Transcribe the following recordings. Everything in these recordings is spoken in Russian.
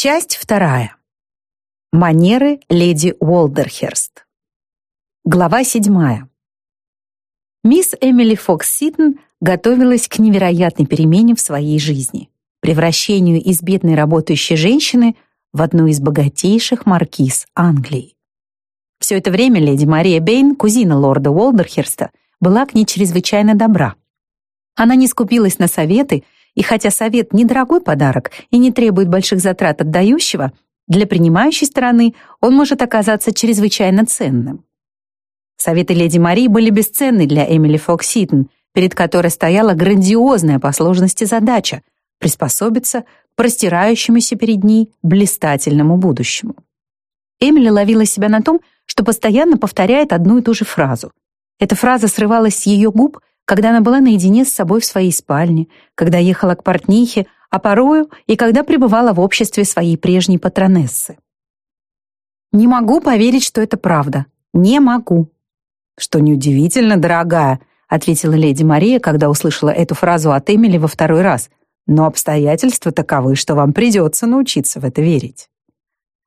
Часть вторая. Манеры леди Уолдерхерст. Глава седьмая. Мисс Эмили Фокс Ситон готовилась к невероятной перемене в своей жизни, превращению из бедной работающей женщины в одну из богатейших маркиз Англии. Все это время леди Мария Бейн, кузина лорда Уолдерхерста, была к ней чрезвычайно добра. Она не скупилась на советы, и хотя совет — недорогой подарок и не требует больших затрат от дающего, для принимающей стороны он может оказаться чрезвычайно ценным. Советы леди Марии были бесценны для Эмили Фокситон, перед которой стояла грандиозная по сложности задача — приспособиться к простирающемуся перед ней блистательному будущему. Эмили ловила себя на том, что постоянно повторяет одну и ту же фразу. Эта фраза срывалась с ее губ, когда она была наедине с собой в своей спальне, когда ехала к портнихе, а порою и когда пребывала в обществе своей прежней патронессы. «Не могу поверить, что это правда. Не могу». «Что неудивительно, дорогая», — ответила леди Мария, когда услышала эту фразу от Эмили во второй раз. «Но обстоятельства таковы, что вам придется научиться в это верить».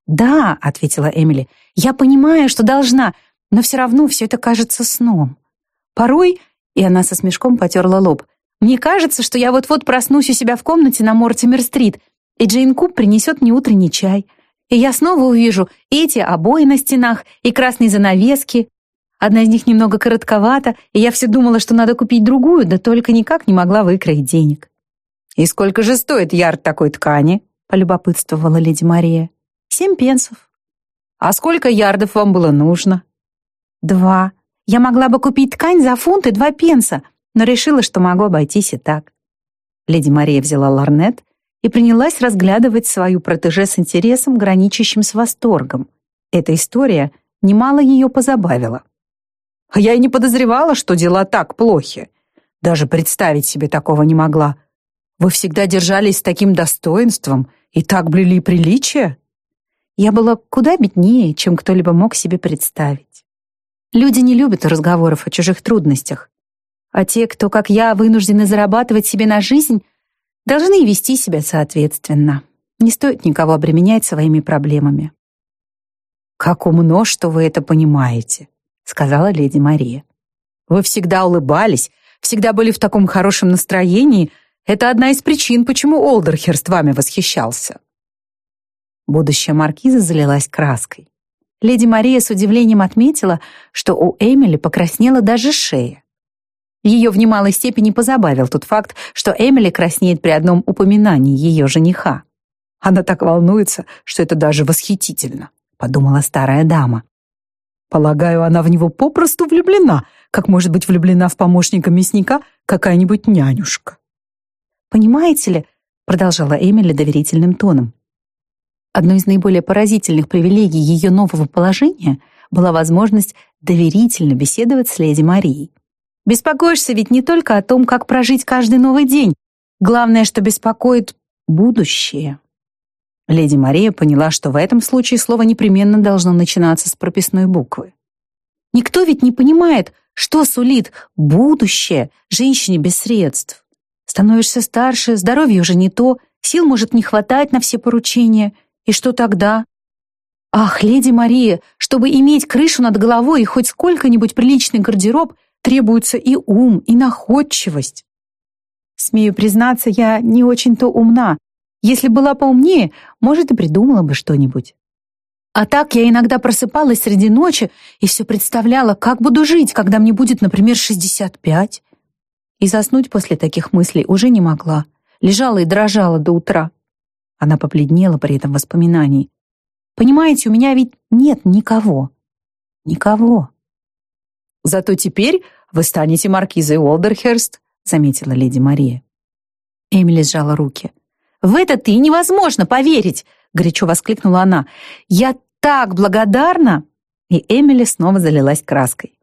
«Да», — ответила Эмили, — «я понимаю, что должна, но все равно все это кажется сном. Порой и она со смешком потерла лоб. «Мне кажется, что я вот-вот проснусь у себя в комнате на Мортимер-стрит, и Джейн Куб принесет мне утренний чай. И я снова увижу эти обои на стенах и красные занавески. Одна из них немного коротковата, и я все думала, что надо купить другую, да только никак не могла выкроить денег». «И сколько же стоит ярд такой ткани?» — полюбопытствовала леди Мария. «Семь пенсов». «А сколько ярдов вам было нужно?» «Два», я могла бы купить ткань за фунт и два пенса, но решила, что могу обойтись и так. Леди Мария взяла ларнет и принялась разглядывать свою протеже с интересом, граничащим с восторгом. Эта история немало ее позабавила. А я и не подозревала, что дела так плохи. Даже представить себе такого не могла. Вы всегда держались с таким достоинством и так блюли приличия. Я была куда беднее, чем кто-либо мог себе представить. Люди не любят разговоров о чужих трудностях. А те, кто, как я, вынуждены зарабатывать себе на жизнь, должны вести себя соответственно. Не стоит никого обременять своими проблемами. «Как умно, что вы это понимаете», — сказала леди Мария. «Вы всегда улыбались, всегда были в таком хорошем настроении. Это одна из причин, почему Олдерхерст вами восхищался». Будущая маркиза залилась краской. Леди Мария с удивлением отметила, что у Эмили покраснела даже шея. Ее в немалой степени позабавил тот факт, что Эмили краснеет при одном упоминании ее жениха. «Она так волнуется, что это даже восхитительно», — подумала старая дама. «Полагаю, она в него попросту влюблена, как может быть влюблена в помощника мясника какая-нибудь нянюшка». «Понимаете ли», — продолжала Эмили доверительным тоном, Одной из наиболее поразительных привилегий ее нового положения была возможность доверительно беседовать с леди Марией. Беспокоишься ведь не только о том, как прожить каждый новый день. Главное, что беспокоит будущее. Леди Мария поняла, что в этом случае слово непременно должно начинаться с прописной буквы. Никто ведь не понимает, что сулит будущее женщине без средств. Становишься старше, здоровье уже не то, сил может не хватать на все поручения — и что тогда? Ах, леди Мария, чтобы иметь крышу над головой и хоть сколько-нибудь приличный гардероб, требуется и ум, и находчивость. Смею признаться, я не очень-то умна. Если была поумнее, может, и придумала бы что-нибудь. А так я иногда просыпалась среди ночи и все представляла, как буду жить, когда мне будет, например, 65. И заснуть после таких мыслей уже не могла. Лежала и дрожала до утра. Она побледнела при этом воспоминании. «Понимаете, у меня ведь нет никого. Никого». «Зато теперь вы станете маркизой Уолдерхерст», заметила леди Мария. Эмили сжала руки. «В это ты невозможно поверить!» горячо воскликнула она. «Я так благодарна!» И Эмили снова залилась краской.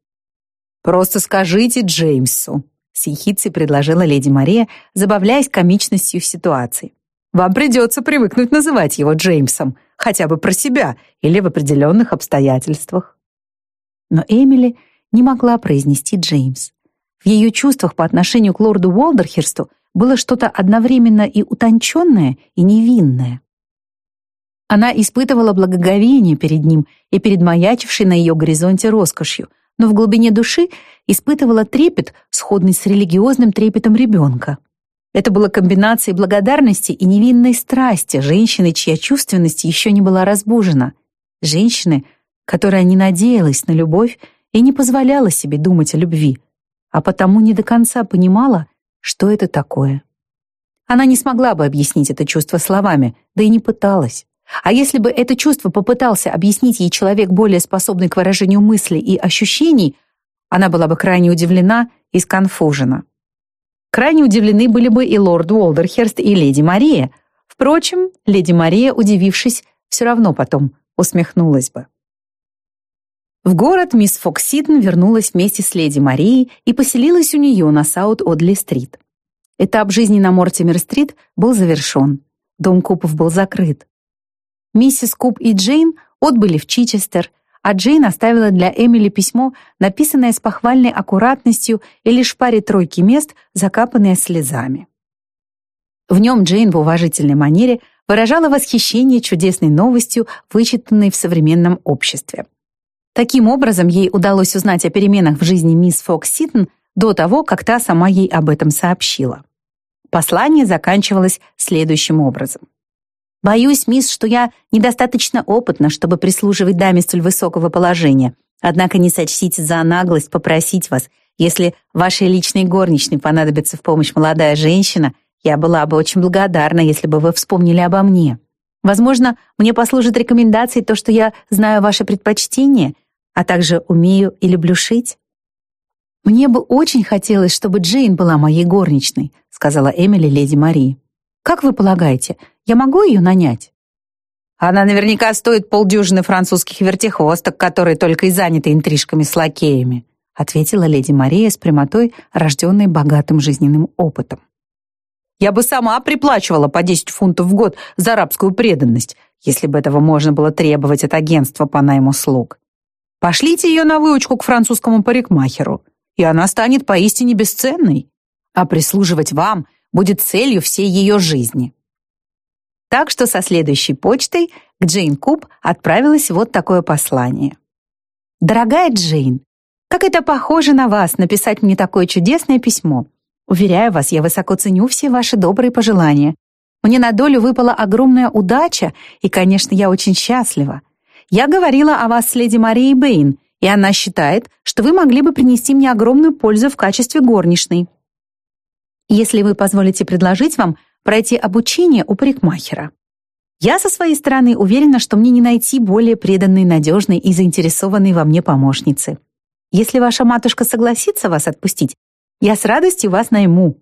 «Просто скажите Джеймсу», с предложила леди Мария, забавляясь комичностью ситуации. Вам придется привыкнуть называть его Джеймсом, хотя бы про себя или в определенных обстоятельствах. Но Эмили не могла произнести Джеймс. В ее чувствах по отношению к лорду Уолдерхерсту было что-то одновременно и утонченное, и невинное. Она испытывала благоговение перед ним и перед маячившей на ее горизонте роскошью, но в глубине души испытывала трепет, сходный с религиозным трепетом ребенка. Это была комбинация благодарности и невинной страсти женщины, чья чувственность еще не была разбужена. Женщины, которая не надеялась на любовь и не позволяла себе думать о любви, а потому не до конца понимала, что это такое. Она не смогла бы объяснить это чувство словами, да и не пыталась. А если бы это чувство попытался объяснить ей человек, более способный к выражению мыслей и ощущений, она была бы крайне удивлена и сконфужена. Крайне удивлены были бы и лорд Уолдерхерст, и леди Мария. Впрочем, леди Мария, удивившись, все равно потом усмехнулась бы. В город мисс Фокситон вернулась вместе с леди Марией и поселилась у нее на Саут-Одли-стрит. Этап жизни на Мортимер-стрит был завершен. Дом Купов был закрыт. Миссис Куп и Джейн отбыли в Чичестер, а Джейн оставила для Эмили письмо, написанное с похвальной аккуратностью и лишь паре тройки мест, закапанное слезами. В нем Джейн в уважительной манере выражала восхищение чудесной новостью, вычитанной в современном обществе. Таким образом, ей удалось узнать о переменах в жизни мисс Фокс Ситон до того, как та сама ей об этом сообщила. Послание заканчивалось следующим образом. Боюсь, мисс, что я недостаточно опытна, чтобы прислуживать даме столь высокого положения. Однако не сочтите за наглость попросить вас, если вашей личной горничной понадобится в помощь молодая женщина, я была бы очень благодарна, если бы вы вспомнили обо мне. Возможно, мне послужит рекомендацией то, что я знаю ваши предпочтения, а также умею и люблю шить. Мне бы очень хотелось, чтобы Джейн была моей горничной, сказала Эмили леди Марии. Как вы полагаете, я могу ее нанять?» «Она наверняка стоит полдюжины французских вертихвосток, которые только и заняты интрижками с лакеями», ответила леди Мария с прямотой, рожденной богатым жизненным опытом. «Я бы сама приплачивала по 10 фунтов в год за арабскую преданность, если бы этого можно было требовать от агентства по найму слуг. Пошлите ее на выучку к французскому парикмахеру, и она станет поистине бесценной. А прислуживать вам будет целью всей ее жизни. Так что со следующей почтой к Джейн Куб отправилось вот такое послание. «Дорогая Джейн, как это похоже на вас написать мне такое чудесное письмо. Уверяю вас, я высоко ценю все ваши добрые пожелания. Мне на долю выпала огромная удача, и, конечно, я очень счастлива. Я говорила о вас с леди Марией Бэйн, и она считает, что вы могли бы принести мне огромную пользу в качестве горничной. Если вы позволите предложить вам, пройти обучение у парикмахера. Я со своей стороны уверена, что мне не найти более преданной, надежной и заинтересованной во мне помощницы. Если ваша матушка согласится вас отпустить, я с радостью вас найму.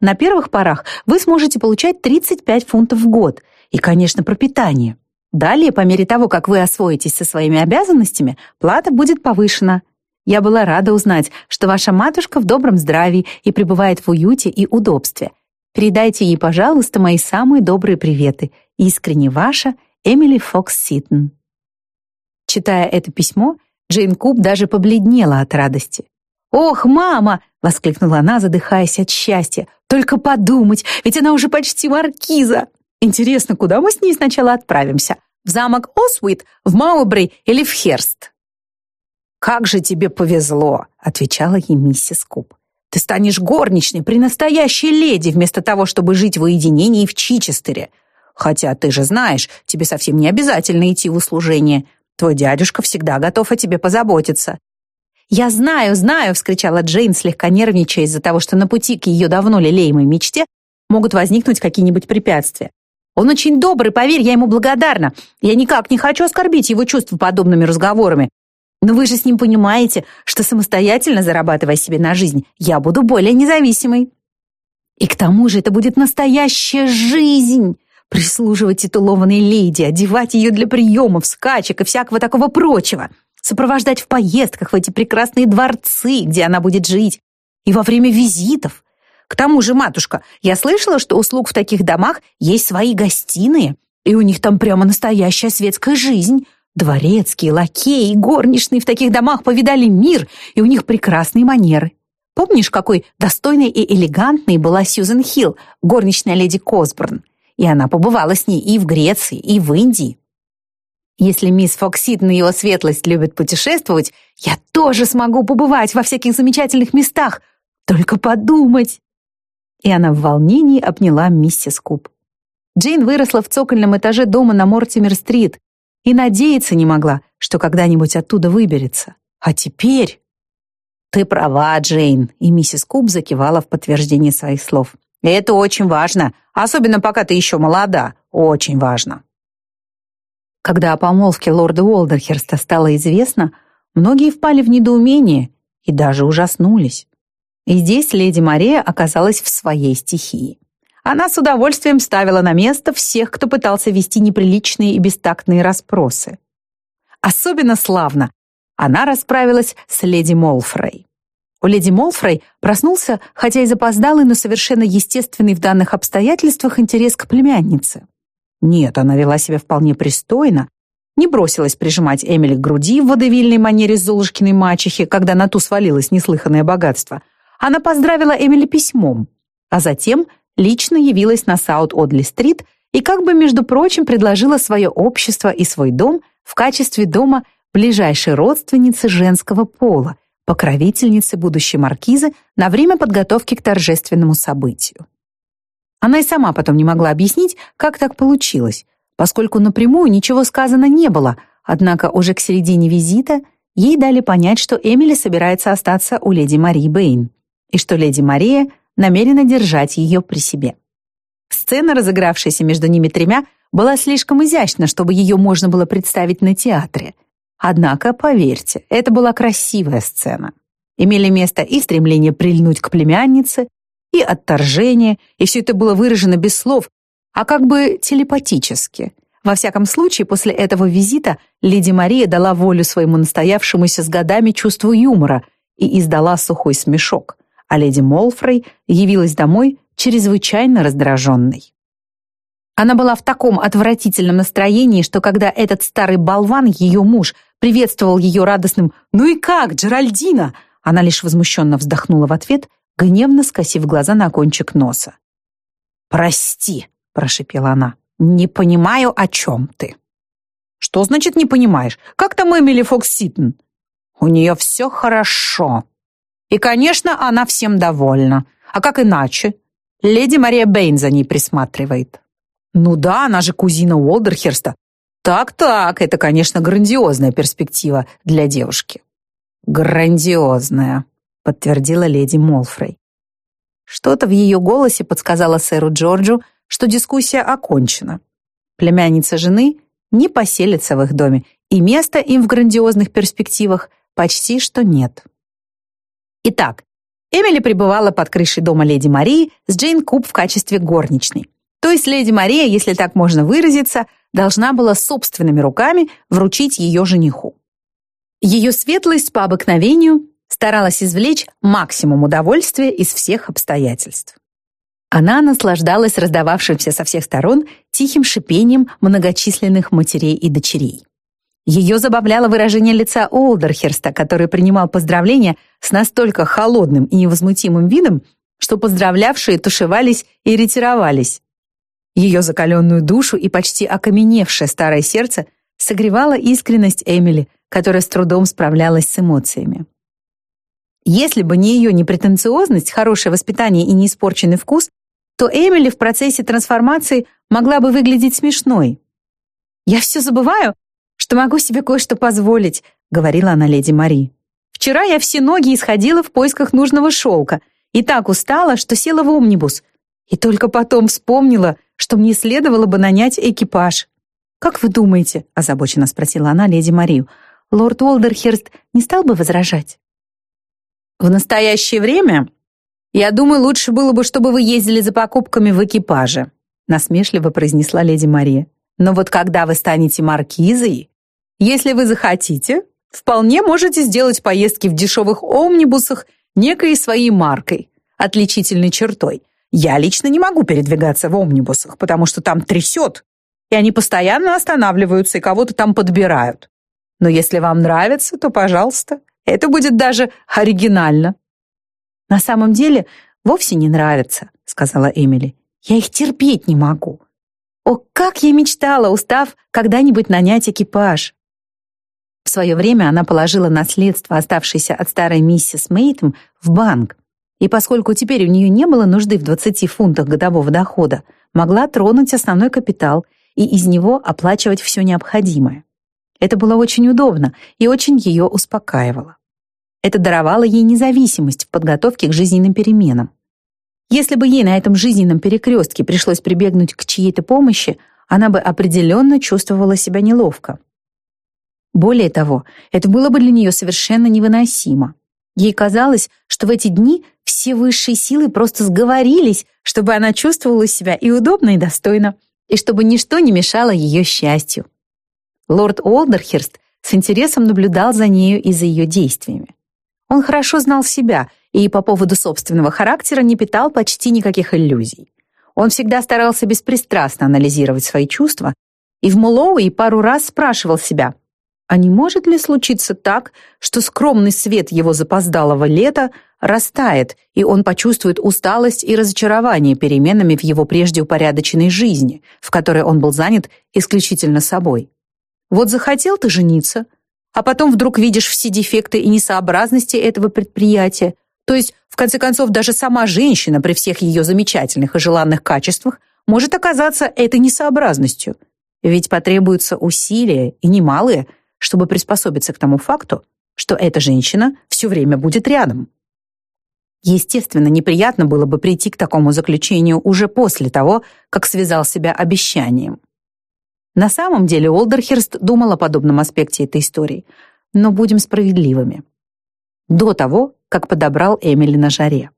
На первых порах вы сможете получать 35 фунтов в год и, конечно, пропитание. Далее, по мере того, как вы освоитесь со своими обязанностями, плата будет повышена. Я была рада узнать, что ваша матушка в добром здравии и пребывает в уюте и удобстве, Передайте ей, пожалуйста, мои самые добрые приветы. Искренне ваша Эмили Фокс Ситон. Читая это письмо, Джейн Куб даже побледнела от радости. «Ох, мама!» — воскликнула она, задыхаясь от счастья. «Только подумать, ведь она уже почти маркиза! Интересно, куда мы с ней сначала отправимся? В замок Освит, в Маубрей или в Херст?» «Как же тебе повезло!» — отвечала ей миссис Куб. Ты станешь горничной при настоящей леди, вместо того, чтобы жить в уединении в Чичестере. Хотя ты же знаешь, тебе совсем не обязательно идти в услужение. Твой дядюшка всегда готов о тебе позаботиться». «Я знаю, знаю!» — вскричала Джейн, слегка нервничая из-за того, что на пути к ее давно лелеемой мечте могут возникнуть какие-нибудь препятствия. «Он очень добрый, поверь, я ему благодарна. Я никак не хочу оскорбить его чувства подобными разговорами. Но вы же с ним понимаете, что самостоятельно зарабатывая себе на жизнь, я буду более независимой. И к тому же это будет настоящая жизнь. Прислуживать титулованной леди, одевать ее для приемов, скачек и всякого такого прочего. Сопровождать в поездках в эти прекрасные дворцы, где она будет жить. И во время визитов. К тому же, матушка, я слышала, что у слуг в таких домах есть свои гостиные, и у них там прямо настоящая светская жизнь. Дворецкие, лакеи, горничные в таких домах повидали мир, и у них прекрасные манеры. Помнишь, какой достойной и элегантной была Сьюзен Хилл, горничная леди Косборн? и она побывала с ней и в Греции, и в Индии. Если мисс Фокситон и его светлость любят путешествовать, я тоже смогу побывать во всяких замечательных местах. Только подумать!» И она в волнении обняла миссис Куб. Джейн выросла в цокольном этаже дома на Мортимер-стрит и надеяться не могла, что когда-нибудь оттуда выберется. А теперь... «Ты права, Джейн», и миссис Куб закивала в подтверждение своих слов. «Это очень важно, особенно пока ты еще молода. Очень важно». Когда о помолвке лорда Уолдерхерста стало известно, многие впали в недоумение и даже ужаснулись. И здесь леди Мария оказалась в своей стихии. Она с удовольствием ставила на место всех, кто пытался вести неприличные и бестактные расспросы. Особенно славно она расправилась с леди Молфрей. У леди Молфрей проснулся, хотя и запоздалый, но совершенно естественный в данных обстоятельствах интерес к племяннице. Нет, она вела себя вполне пристойно, не бросилась прижимать Эмили к груди в водевильной манере Золушкиной мачехи, когда на ту свалилось неслыханное богатство. Она поздравила Эмили письмом, а затем лично явилась на Саут-Одли-стрит и как бы, между прочим, предложила свое общество и свой дом в качестве дома ближайшей родственницы женского пола, покровительницы будущей маркизы на время подготовки к торжественному событию. Она и сама потом не могла объяснить, как так получилось, поскольку напрямую ничего сказано не было, однако уже к середине визита ей дали понять, что Эмили собирается остаться у леди Марии Бэйн, и что леди Мария намерена держать ее при себе. Сцена, разыгравшаяся между ними тремя, была слишком изящна, чтобы ее можно было представить на театре. Однако, поверьте, это была красивая сцена. Имели место и стремление прильнуть к племяннице, и отторжение, и все это было выражено без слов, а как бы телепатически. Во всяком случае, после этого визита леди Мария дала волю своему настоявшемуся с годами чувству юмора и издала сухой смешок, а леди Молфрей явилась домой чрезвычайно раздраженной. Она была в таком отвратительном настроении, что когда этот старый болван, ее муж, приветствовал ее радостным «Ну и как, Джеральдина?», она лишь возмущенно вздохнула в ответ гневно скосив глаза на кончик носа. «Прости», — прошепела она, — «не понимаю, о чем ты». «Что значит не понимаешь? Как там Эмили Фокс Ситон?» «У нее все хорошо. И, конечно, она всем довольна. А как иначе? Леди Мария Бэйн за ней присматривает». «Ну да, она же кузина Уолдерхерста. Так-так, это, конечно, грандиозная перспектива для девушки». «Грандиозная», подтвердила леди Молфрей. Что-то в ее голосе подсказало сэру Джорджу, что дискуссия окончена. Племянница жены не поселится в их доме, и места им в грандиозных перспективах почти что нет. Итак, Эмили пребывала под крышей дома леди Марии с Джейн Куб в качестве горничной. То есть леди Мария, если так можно выразиться, должна была собственными руками вручить ее жениху. Ее светлость по обыкновению старалась извлечь максимум удовольствия из всех обстоятельств. Она наслаждалась раздававшимся со всех сторон тихим шипением многочисленных матерей и дочерей. Ее забавляло выражение лица Олдерхерста, который принимал поздравления с настолько холодным и невозмутимым видом, что поздравлявшие тушевались и ретировались. Ее закаленную душу и почти окаменевшее старое сердце согревала искренность Эмили, которая с трудом справлялась с эмоциями. Если бы не ее непретенциозность, хорошее воспитание и неиспорченный вкус, то Эмили в процессе трансформации могла бы выглядеть смешной. «Я все забываю, что могу себе кое-что позволить», — говорила она леди Мари. «Вчера я все ноги исходила в поисках нужного шелка и так устала, что села в омнибус. И только потом вспомнила, что мне следовало бы нанять экипаж». «Как вы думаете?» — озабоченно спросила она леди Марию. «Лорд Уолдерхерст не стал бы возражать?» В настоящее время, я думаю, лучше было бы, чтобы вы ездили за покупками в экипаже, насмешливо произнесла леди Мария. Но вот когда вы станете маркизой, если вы захотите, вполне можете сделать поездки в дешевых омнибусах некой своей маркой, отличительной чертой. Я лично не могу передвигаться в омнибусах, потому что там трясет, и они постоянно останавливаются и кого-то там подбирают. Но если вам нравится, то, пожалуйста, это будет даже оригинально. На самом деле, вовсе не нравится, сказала Эмили. Я их терпеть не могу. О, как я мечтала, устав когда-нибудь нанять экипаж. В свое время она положила наследство, оставшееся от старой миссис Мейтом, в банк. И поскольку теперь у нее не было нужды в 20 фунтах годового дохода, могла тронуть основной капитал и из него оплачивать все необходимое. Это было очень удобно и очень ее успокаивало. Это даровало ей независимость в подготовке к жизненным переменам. Если бы ей на этом жизненном перекрестке пришлось прибегнуть к чьей-то помощи, она бы определенно чувствовала себя неловко. Более того, это было бы для нее совершенно невыносимо. Ей казалось, что в эти дни все высшие силы просто сговорились, чтобы она чувствовала себя и удобно, и достойно, и чтобы ничто не мешало ее счастью. Лорд Олдерхерст с интересом наблюдал за нею и за ее действиями. Он хорошо знал себя и по поводу собственного характера не питал почти никаких иллюзий. Он всегда старался беспристрастно анализировать свои чувства и в Мулоуи пару раз спрашивал себя – а не может ли случиться так, что скромный свет его запоздалого лета растает, и он почувствует усталость и разочарование переменами в его прежде упорядоченной жизни, в которой он был занят исключительно собой? Вот захотел ты жениться, а потом вдруг видишь все дефекты и несообразности этого предприятия, то есть, в конце концов, даже сама женщина при всех ее замечательных и желанных качествах может оказаться этой несообразностью. Ведь потребуются усилия, и немалые, чтобы приспособиться к тому факту, что эта женщина все время будет рядом. Естественно, неприятно было бы прийти к такому заключению уже после того, как связал себя обещанием. На самом деле Олдерхерст думал о подобном аспекте этой истории, но будем справедливыми. До того, как подобрал Эмили на жаре.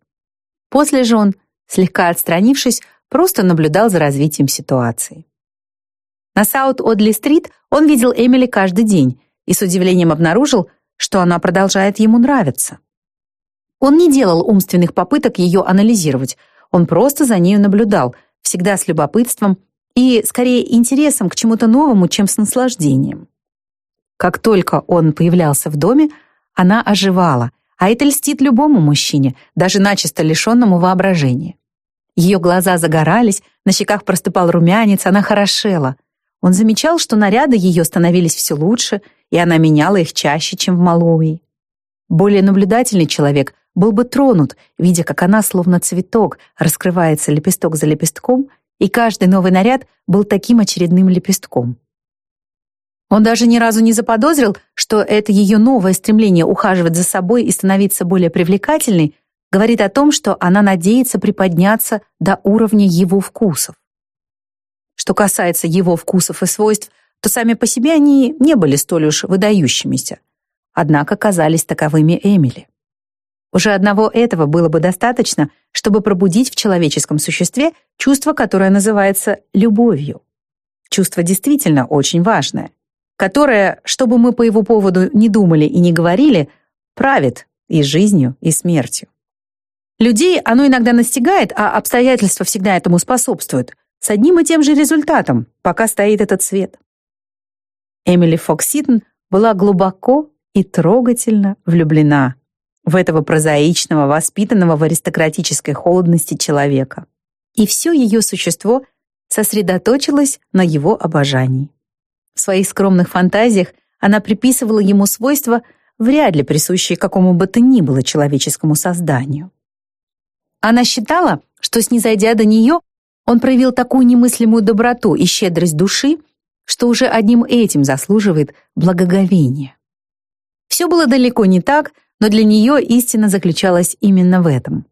После же он, слегка отстранившись, просто наблюдал за развитием ситуации. На Саут-Одли-стрит он видел Эмили каждый день и с удивлением обнаружил, что она продолжает ему нравиться. Он не делал умственных попыток ее анализировать, он просто за нею наблюдал, всегда с любопытством и, скорее, интересом к чему-то новому, чем с наслаждением. Как только он появлялся в доме, она оживала, а это льстит любому мужчине, даже начисто лишенному воображения. Ее глаза загорались, на щеках проступал румянец, она хорошела — он замечал, что наряды ее становились все лучше, и она меняла их чаще, чем в Малуи. Более наблюдательный человек был бы тронут, видя, как она, словно цветок, раскрывается лепесток за лепестком, и каждый новый наряд был таким очередным лепестком. Он даже ни разу не заподозрил, что это ее новое стремление ухаживать за собой и становиться более привлекательной говорит о том, что она надеется приподняться до уровня его вкусов. Что касается его вкусов и свойств, то сами по себе они не были столь уж выдающимися. Однако казались таковыми Эмили. Уже одного этого было бы достаточно, чтобы пробудить в человеческом существе чувство, которое называется любовью. Чувство действительно очень важное, которое, что бы мы по его поводу не думали и не говорили, правит и жизнью, и смертью. Людей оно иногда настигает, а обстоятельства всегда этому способствуют, с одним и тем же результатом, пока стоит этот свет. Эмили Фокситон была глубоко и трогательно влюблена в этого прозаичного, воспитанного в аристократической холодности человека. И все ее существо сосредоточилось на его обожании. В своих скромных фантазиях она приписывала ему свойства, вряд ли присущие какому бы то ни было человеческому созданию. Она считала, что, снизойдя до нее, он проявил такую немыслимую доброту и щедрость души, что уже одним этим заслуживает благоговения. Все было далеко не так, но для нее истина заключалась именно в этом.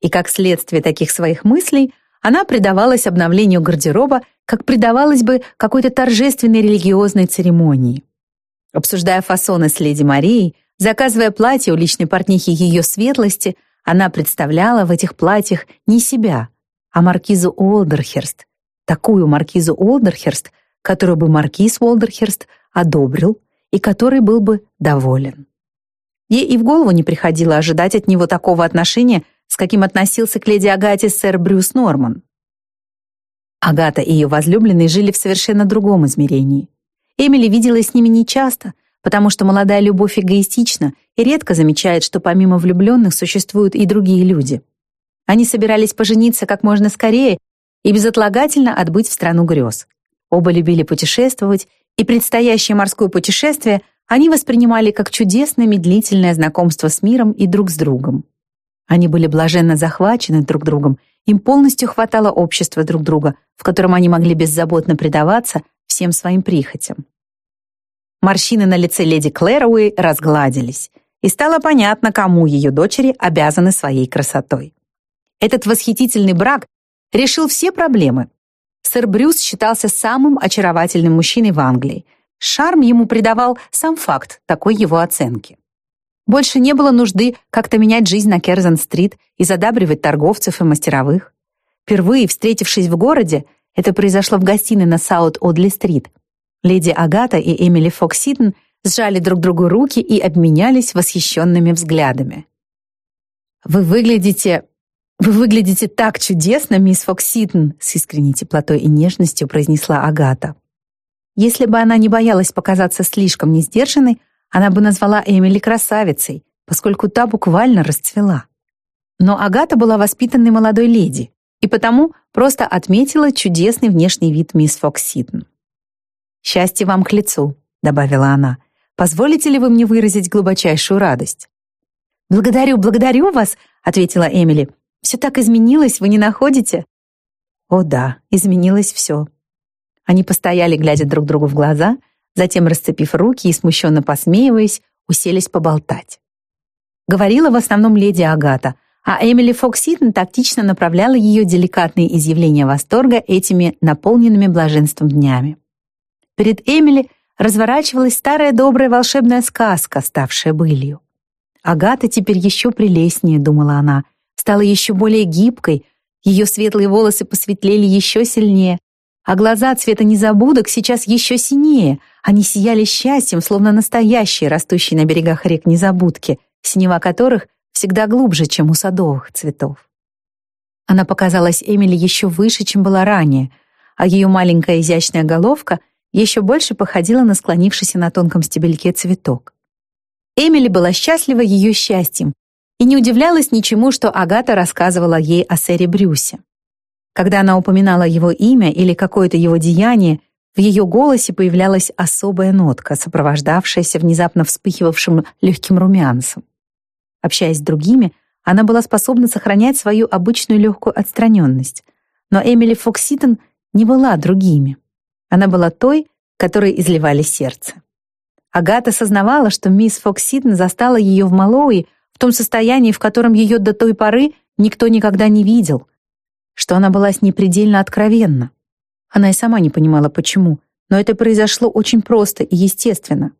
И как следствие таких своих мыслей, она предавалась обновлению гардероба, как предавалась бы какой-то торжественной религиозной церемонии. Обсуждая фасоны с леди Марией, заказывая платье у личной портнихи ее светлости, она представляла в этих платьях не себя, а маркизу Уолдерхерст, такую маркизу Уолдерхерст, которую бы маркиз Уолдерхерст одобрил и который был бы доволен. Ей и в голову не приходило ожидать от него такого отношения, с каким относился к леди Агате сэр Брюс Норман. Агата и ее возлюбленный жили в совершенно другом измерении. Эмили виделась с ними нечасто, потому что молодая любовь эгоистична и редко замечает, что помимо влюбленных существуют и другие люди. Они собирались пожениться как можно скорее и безотлагательно отбыть в страну грез. Оба любили путешествовать, и предстоящее морское путешествие они воспринимали как чудесное медлительное знакомство с миром и друг с другом. Они были блаженно захвачены друг другом, им полностью хватало общества друг друга, в котором они могли беззаботно предаваться всем своим прихотям. Морщины на лице леди Клэроуэй разгладились, и стало понятно, кому ее дочери обязаны своей красотой. Этот восхитительный брак решил все проблемы. Сэр Брюс считался самым очаровательным мужчиной в Англии. Шарм ему придавал сам факт такой его оценки. Больше не было нужды как-то менять жизнь на Керзон-стрит и задабривать торговцев и мастеровых. Впервые встретившись в городе, это произошло в гостиной на Саут-Одли-стрит, леди Агата и Эмили Фокситон сжали друг другу руки и обменялись восхищенными взглядами. «Вы выглядите... вы выглядите так чудесно, мисс Фокситон!» с искренней теплотой и нежностью произнесла Агата. Если бы она не боялась показаться слишком несдержанной, она бы назвала Эмили красавицей, поскольку та буквально расцвела. Но Агата была воспитанной молодой леди, и потому просто отметила чудесный внешний вид мисс Фокситон. «Счастье вам к лицу», — добавила она. Позволите ли вы мне выразить глубочайшую радость?» «Благодарю, благодарю вас», — ответила Эмили. «Все так изменилось, вы не находите?» «О да, изменилось все». Они постояли, глядя друг другу в глаза, затем, расцепив руки и смущенно посмеиваясь, уселись поболтать. Говорила в основном леди Агата, а Эмили Фокситон тактично направляла ее деликатные изъявления восторга этими наполненными блаженством днями. Перед Эмили разворачивалась старая добрая волшебная сказка, ставшая былью. Агата теперь еще прелестнее, думала она, стала еще более гибкой, ее светлые волосы посветлели еще сильнее, а глаза цвета незабудок сейчас еще синее, они сияли счастьем, словно настоящие, растущие на берегах рек незабудки, синева которых всегда глубже, чем у садовых цветов. Она показалась Эмили еще выше, чем была ранее, а ее маленькая изящная головка — еще больше походила на склонившийся на тонком стебельке цветок. Эмили была счастлива ее счастьем и не удивлялась ничему, что Агата рассказывала ей о сэре Брюсе. Когда она упоминала его имя или какое-то его деяние, в ее голосе появлялась особая нотка, сопровождавшаяся внезапно вспыхивавшим легким румянцем. Общаясь с другими, она была способна сохранять свою обычную легкую отстраненность, но Эмили Фокситон не была другими. Она была той, которой изливали сердце. Агата сознавала, что мисс Фокситон застала ее в Малоуи в том состоянии, в котором ее до той поры никто никогда не видел, что она была с ней предельно откровенна. Она и сама не понимала, почему, но это произошло очень просто и естественно.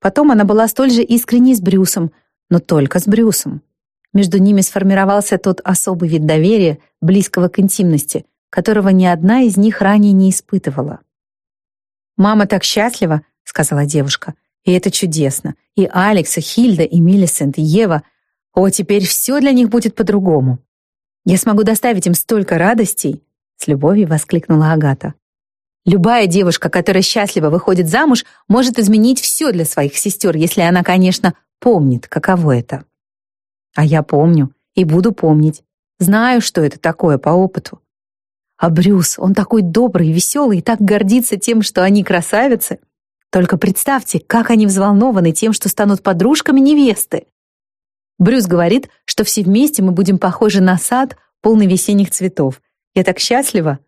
Потом она была столь же искренней с Брюсом, но только с Брюсом. Между ними сформировался тот особый вид доверия, близкого к интимности, которого ни одна из них ранее не испытывала. «Мама так счастлива», — сказала девушка. «И это чудесно. И Алекс, и Хильда, и Миллисент, и Ева. О, теперь все для них будет по-другому. Я смогу доставить им столько радостей!» С любовью воскликнула Агата. Любая девушка, которая счастливо выходит замуж, может изменить все для своих сестер, если она, конечно, помнит, каково это. А я помню и буду помнить. Знаю, что это такое по опыту. А Брюс, он такой добрый, веселый и так гордится тем, что они красавицы. Только представьте, как они взволнованы тем, что станут подружками невесты. Брюс говорит, что все вместе мы будем похожи на сад, полный весенних цветов. Я так счастлива.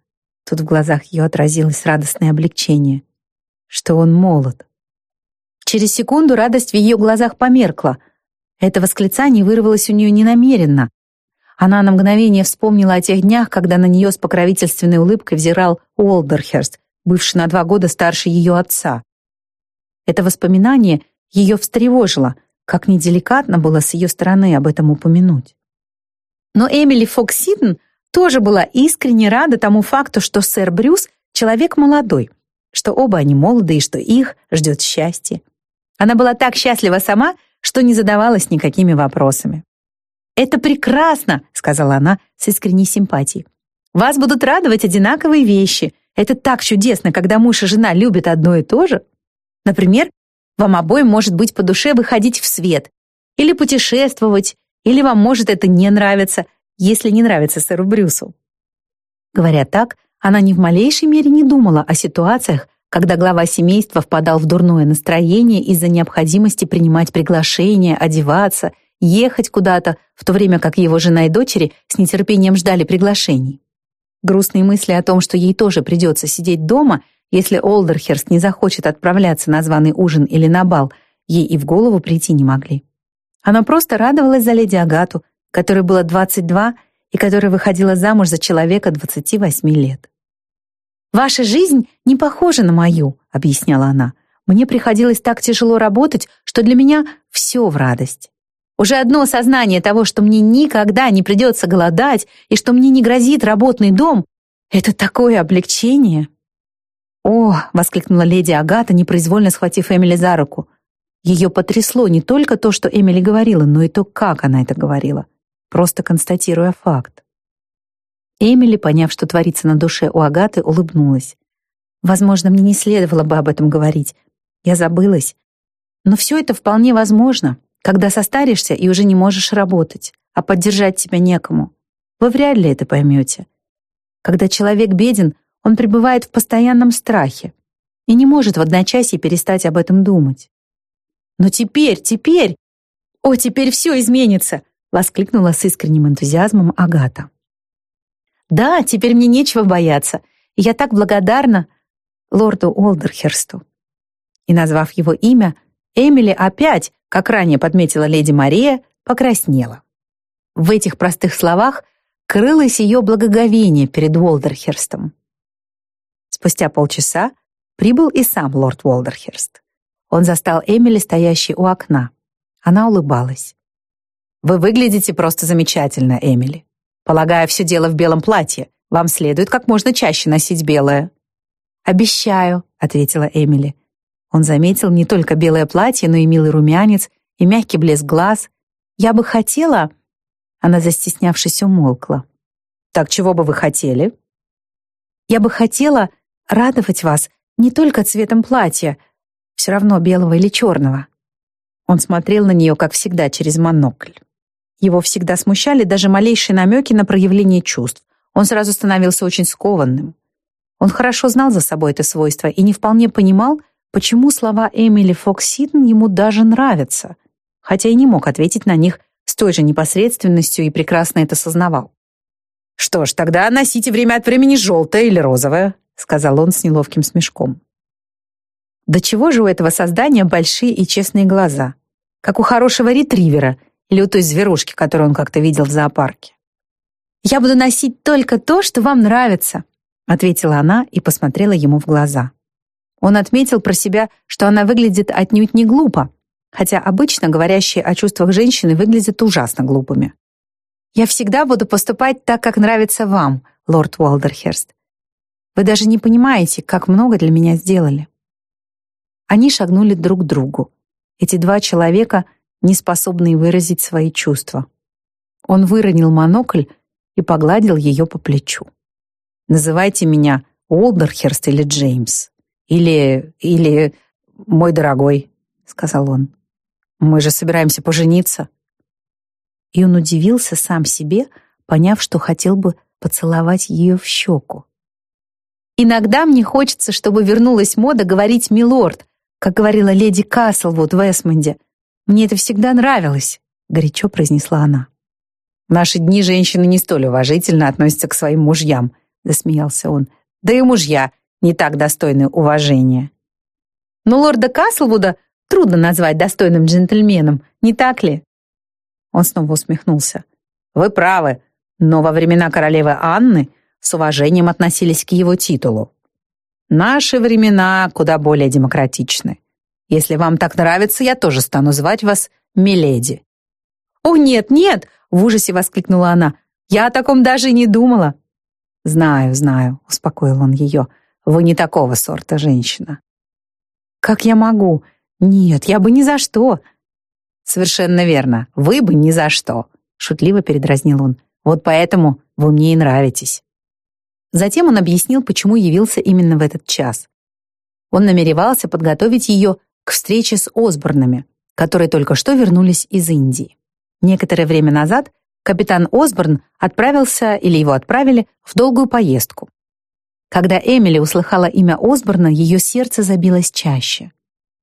Тут в глазах ее отразилось радостное облегчение. Что он молод. Через секунду радость в ее глазах померкла. Это восклицание вырвалось у нее ненамеренно, она на мгновение вспомнила о тех днях, когда на нее с покровительственной улыбкой взирал Уолдерхерст, бывший на два года старше ее отца. Это воспоминание ее встревожило, как неделикатно было с ее стороны об этом упомянуть. Но Эмили Фоксиден тоже была искренне рада тому факту, что сэр Брюс — человек молодой, что оба они молоды и что их ждет счастье. Она была так счастлива сама, что не задавалась никакими вопросами. «Это прекрасно!» — сказала она с искренней симпатией. «Вас будут радовать одинаковые вещи. Это так чудесно, когда муж и жена любят одно и то же. Например, вам обоим может быть по душе выходить в свет, или путешествовать, или вам может это не нравиться, если не нравится сэру Брюсу. Говоря так, она ни в малейшей мере не думала о ситуациях, когда глава семейства впадал в дурное настроение из-за необходимости принимать приглашения, одеваться, ехать куда-то, в то время как его жена и дочери с нетерпением ждали приглашений. Грустные мысли о том, что ей тоже придется сидеть дома, если Олдерхерст не захочет отправляться на званый ужин или на бал, ей и в голову прийти не могли. Она просто радовалась за леди Агату, которой было 22 и которая выходила замуж за человека 28 лет. «Ваша жизнь не похожа на мою», — объясняла она. «Мне приходилось так тяжело работать, что для меня все в радость. Уже одно осознание того, что мне никогда не придется голодать и что мне не грозит работный дом, это такое облегчение». «О!» — воскликнула леди Агата, непроизвольно схватив Эмили за руку. Ее потрясло не только то, что Эмили говорила, но и то, как она это говорила, просто констатируя факт. Эмили, поняв, что творится на душе у Агаты, улыбнулась. «Возможно, мне не следовало бы об этом говорить. Я забылась. Но все это вполне возможно, когда состаришься и уже не можешь работать, а поддержать тебя некому. Вы вряд ли это поймете. Когда человек беден, он пребывает в постоянном страхе и не может в одночасье перестать об этом думать. «Но теперь, теперь! О, теперь все изменится!» — воскликнула с искренним энтузиазмом Агата. Да, теперь мне нечего бояться. И я так благодарна лорду Олдерхерсту. И, назвав его имя, Эмили опять, как ранее подметила леди Мария, покраснела. В этих простых словах крылось ее благоговение перед Уолдерхерстом. Спустя полчаса прибыл и сам лорд Уолдерхерст. Он застал Эмили, стоящей у окна. Она улыбалась. «Вы выглядите просто замечательно, Эмили. Полагаю, все дело в белом платье. Вам следует как можно чаще носить белое». «Обещаю», — ответила Эмили. Он заметил не только белое платье, но и милый румянец, и мягкий блеск глаз. «Я бы хотела...» Она, застеснявшись, умолкла. «Так чего бы вы хотели?» «Я бы хотела радовать вас не только цветом платья, все равно белого или черного». Он смотрел на нее, как всегда, через монокль. Его всегда смущали даже малейшие намеки на проявление чувств. Он сразу становился очень скованным. Он хорошо знал за собой это свойство и не вполне понимал, почему слова Эмили Фокситон ему даже нравятся, хотя и не мог ответить на них с той же непосредственностью и прекрасно это сознавал. «Что ж, тогда носите время от времени желтое или розовое», сказал он с неловким смешком. До чего же у этого создания большие и честные глаза, как у хорошего ретривера — или у той зверушки, которую он как-то видел в зоопарке. «Я буду носить только то, что вам нравится», ответила она и посмотрела ему в глаза. Он отметил про себя, что она выглядит отнюдь не глупо, хотя обычно говорящие о чувствах женщины выглядят ужасно глупыми. «Я всегда буду поступать так, как нравится вам, лорд Уолдерхерст. Вы даже не понимаете, как много для меня сделали». Они шагнули друг к другу. Эти два человека не способный выразить свои чувства. Он выронил монокль и погладил ее по плечу. «Называйте меня Олдерхерст или Джеймс. Или... или... мой дорогой», — сказал он. «Мы же собираемся пожениться». И он удивился сам себе, поняв, что хотел бы поцеловать ее в щеку. «Иногда мне хочется, чтобы вернулась мода говорить «милорд», как говорила леди Каслвуд в Эсмонде, мне это всегда нравилось», — горячо произнесла она. «В наши дни женщины не столь уважительно относятся к своим мужьям», — засмеялся он. «Да и мужья не так достойны уважения». «Но лорда Каслвуда трудно назвать достойным джентльменом, не так ли?» Он снова усмехнулся. «Вы правы, но во времена королевы Анны с уважением относились к его титулу. Наши времена куда более демократичны. Если вам так нравится, я тоже стану звать вас Миледи». «О, нет, нет!» — в ужасе воскликнула она. «Я о таком даже не думала». «Знаю, знаю», — успокоил он ее. «Вы не такого сорта женщина». «Как я могу? Нет, я бы ни за что». «Совершенно верно. Вы бы ни за что», — шутливо передразнил он. «Вот поэтому вы мне и нравитесь». Затем он объяснил, почему явился именно в этот час. Он намеревался подготовить ее к встрече с Осборнами, которые только что вернулись из Индии. Некоторое время назад Капитан Осборн отправился, или его отправили, в долгую поездку. Когда Эмили услыхала имя Осборна, ее сердце забилось чаще.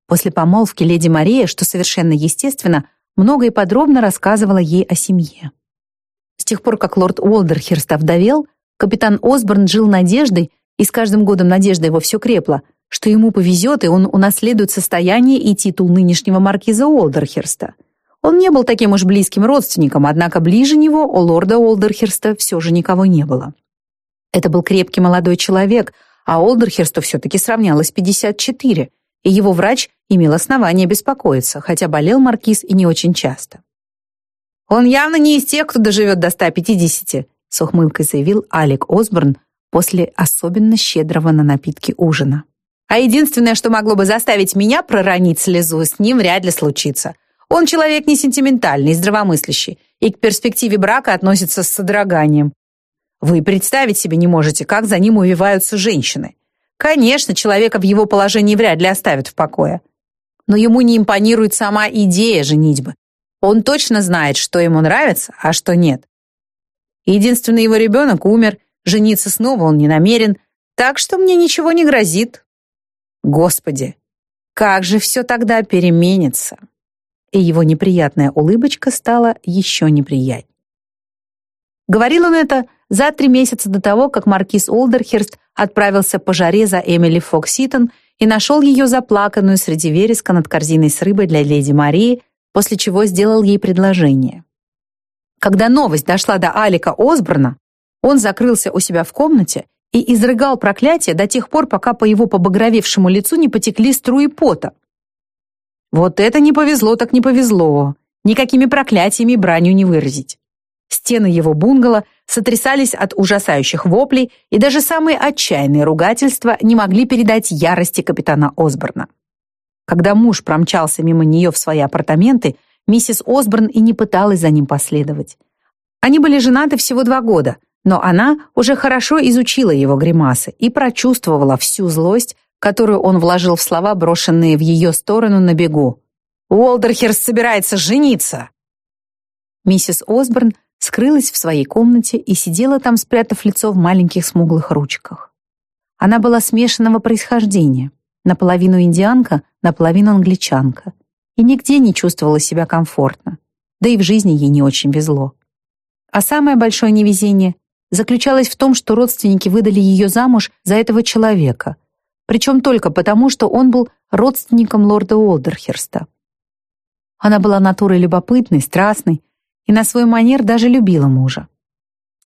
После помолвки леди Мария, что совершенно естественно, много и подробно рассказывала ей о семье. С тех пор, как лорд Уолдерхерст овдовел, капитан Осборн жил надеждой, и с каждым годом надежда его все крепла, что ему повезет, и он унаследует состояние и титул нынешнего маркиза Уолдерхерста. Он не был таким уж близким родственником, однако ближе него у лорда Уолдерхерста все же никого не было. Это был крепкий молодой человек, а Олдерхерсту все-таки сравнялось 54, и его врач имел основания беспокоиться, хотя болел маркиз и не очень часто. «Он явно не из тех, кто доживет до 150», с ухмылкой заявил Алек Осборн после особенно щедрого на напитки ужина. «А единственное, что могло бы заставить меня проронить слезу, с ним вряд ли случится. Он человек не сентиментальный, здравомыслящий, и к перспективе брака относится с содроганием. Вы представить себе не можете, как за ним увиваются женщины. Конечно, человека в его положении вряд ли оставят в покое. Но ему не импонирует сама идея женитьбы. Он точно знает, что ему нравится, а что нет. Единственный его ребенок умер, жениться снова он не намерен, так что мне ничего не грозит. Господи, как же все тогда переменится. И его неприятная улыбочка стала еще неприятней. Говорил он это за три месяца до того, как маркиз Олдерхерст отправился по жаре за Эмили Фокситон и нашел ее заплаканную среди вереска над корзиной с рыбой для леди Марии, после чего сделал ей предложение. Когда новость дошла до Алика Осборна, он закрылся у себя в комнате и изрыгал проклятие до тех пор, пока по его побагровевшему лицу не потекли струи пота. Вот это не повезло, так не повезло. Никакими проклятиями бранью не выразить. Стены его бунгало сотрясались от ужасающих воплей, и даже самые отчаянные ругательства не могли передать ярости капитана Осборна. Когда муж промчался мимо нее в свои апартаменты, миссис Осборн и не пыталась за ним последовать. Они были женаты всего два года, но она уже хорошо изучила его гримасы и прочувствовала всю злость, которую он вложил в слова, брошенные в ее сторону на бегу. «Уолдерхерст собирается жениться!» Миссис Осборн скрылась в своей комнате и сидела там, спрятав лицо в маленьких смуглых ручках. Она была смешанного происхождения, наполовину индианка, наполовину англичанка, и нигде не чувствовала себя комфортно, да и в жизни ей не очень везло. А самое большое невезение заключалось в том, что родственники выдали ее замуж за этого человека, причем только потому, что он был родственником лорда Уолдерхерста. Она была натурой любопытной, страстной, и на свой манер даже любила мужа.